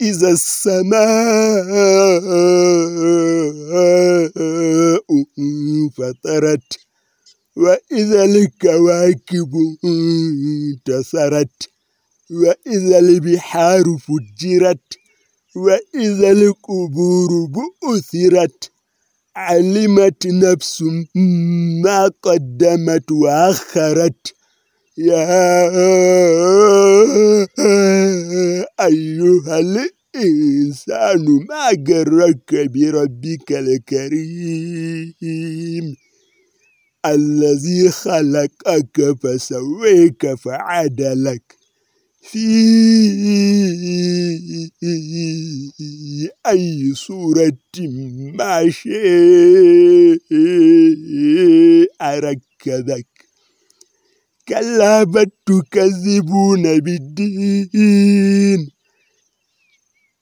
وإذا السماء انفطرت وإذا الكواكب انتصرت وإذا البحار فجرت وإذا القبور بؤثرت علمت نفس ما قدمت وأخرت. يا أيها الإنسان ما جرك بربك الكريم؟ الذي خلقك فسويك فعدلك. في أي صورة ما شيء أركذك كلا بل تكذبون بالدين.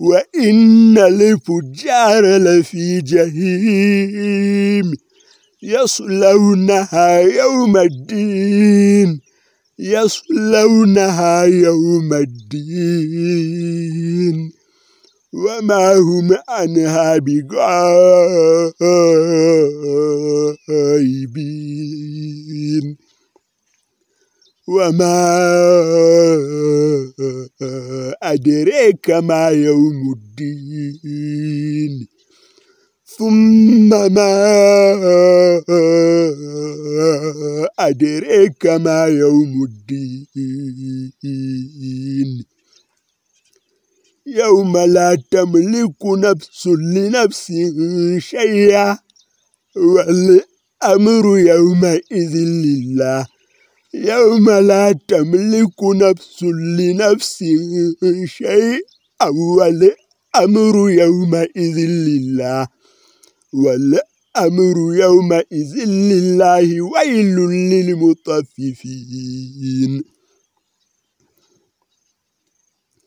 وإن الفجار لفي جهيم يصلونها يوم الدين يصلونها يوم الدين. وما هم عنها بغائبين. وما أدريك ما يوم الدين. ثم ما أدريك ما يوم الدين. يوم لا تملك نفس لنفس شيئا والأمر يومئذ لله. يوم لا تملك نفس لنفس شيئا والأمر يومئذ لله. والأمر يومئذ لله ويل للمطففين.